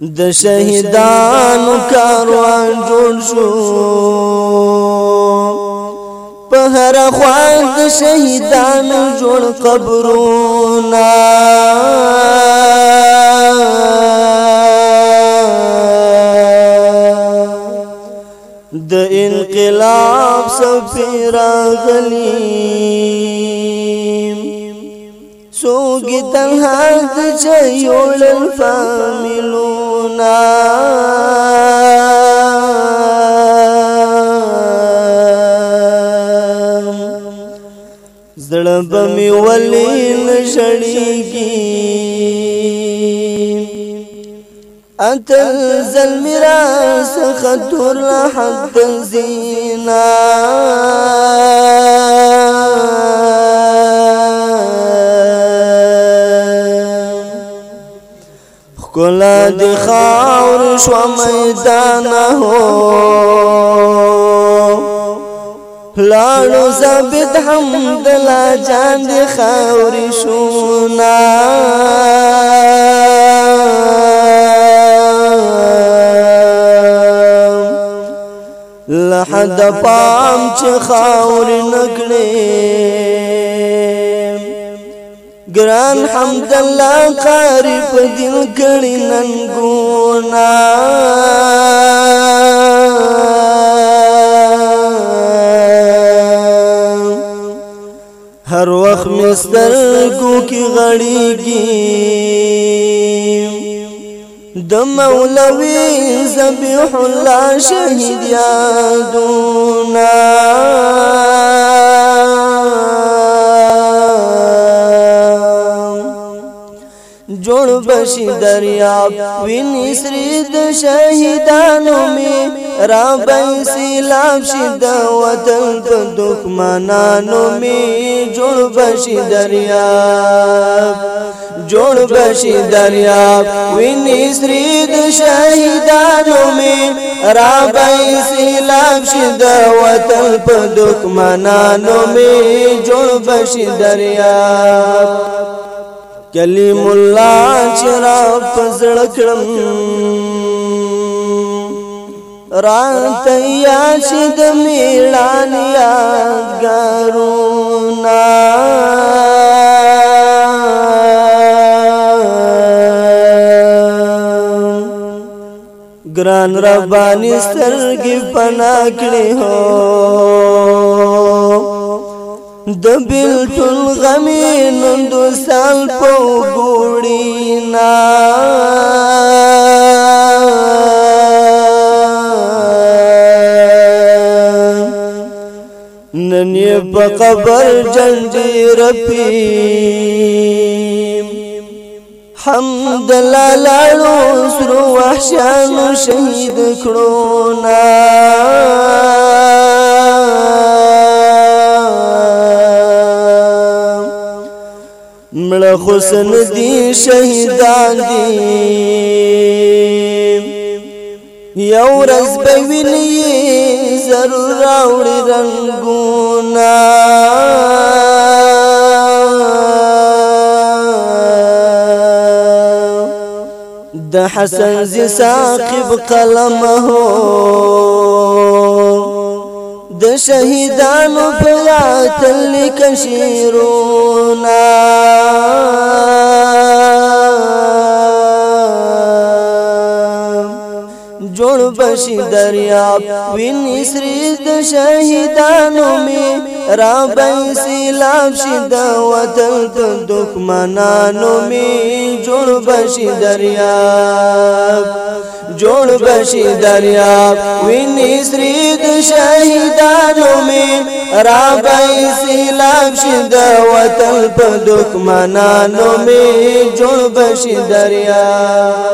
د شهیدانو کاروان جوړ شو په هر خوا د شهیدانو جوړ قبرونه د انقلاب سفیرا غلیم سوګ تنها د چيول الفاملو نام زړه بمي ولي لړيږي انت زلمرا سخت الرحم تنزينا کلا دی خاور شو میدان هو لاړو زبد هم دلا جان دی خاور شو نا لحد پام چې خاور نکړي ګران حمد الله قاری په دین کړي نن ګونا هر وخت مستر کو کی غړیږي د مولوی ذبیح الله شهید یادونه جوړ بشي دریا ویني سری د شهیدانو می را بیسی لاب شي د وطن په دښمنانو می جوړ بشي دریا جوړ بشي دریا ویني سری د شهیدانو می را بیسی لاب شي د وطن په دښمنانو می جوړ بشي دریا کلیم الله چر پزړ کړم رات یا شد میلان یادګارونا ګران ربانی سترګې پنا کړې هو د بلتل غمی نن دو سال په ګوړینا نن یې په قبر جنجیر پی حمد لالاړو سرو وحشانو شهید کړو نا مړه حسن دي شهیدان دي یو ورځ به ویني ضرور راوړي رنگونه د حسن زی ساقب قلم هو شهیدانو پیا تل کشیرونا جوړ بشي دریا ویني سری د شهیدانو می را بیسی لاب شي د وطن د دښمنانو می جوړ بشي دریا جوړ بشي دریا ویني سرید شهیدانو می را به سیلاب شد وطن په دښمنانو می جوړ بشي دریا